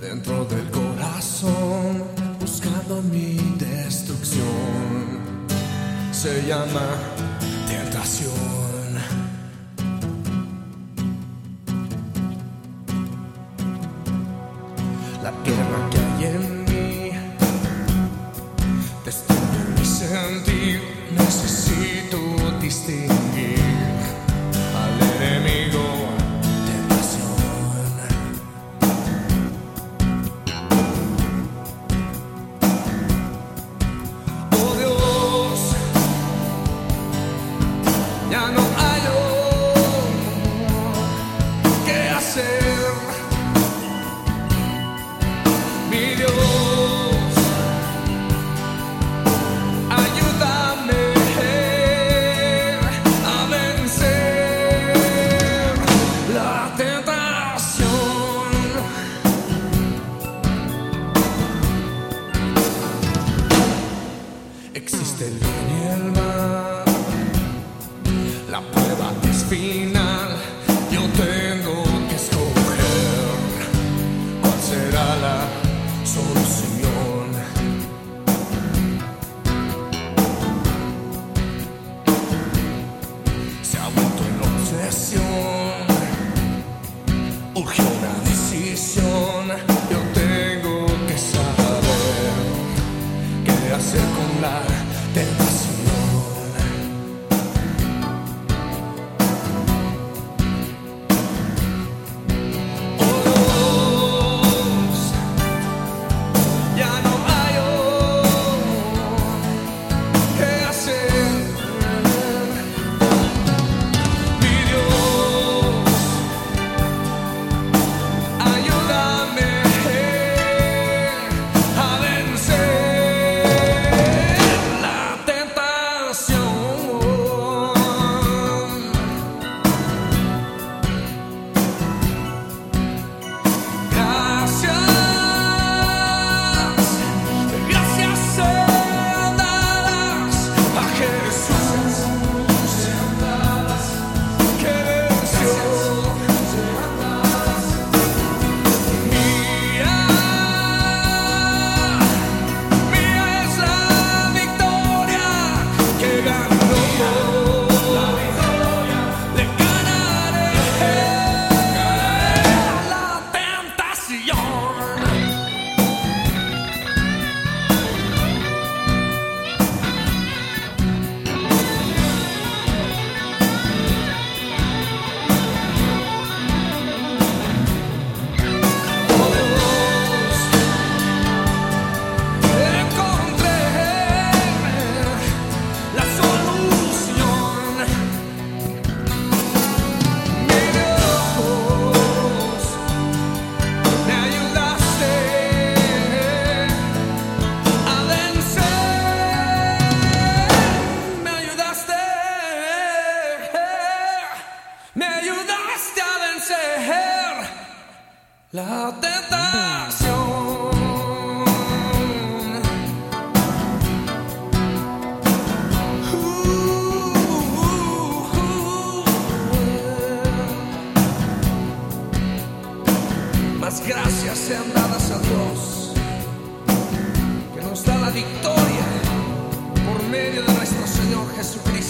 dentro del corazón buscando mi destrucción. Se llama tentación. La guerra que hay en mí destruye mi sentir. Necesito distinguir ya no hay qué hacer. Mi Dios, ayúdame a vencer la tentación. Existe el bien y el mal. Final. Yo tengo que escoger cuál será la solución. Se ha vuelto en obsesión. Urge una decisión. Yo tengo que saber qué hacer con la tentación. La tentación. Más gracias sean dadas a Dios que nos da la victoria por medio de nuestro Señor Jesucristo.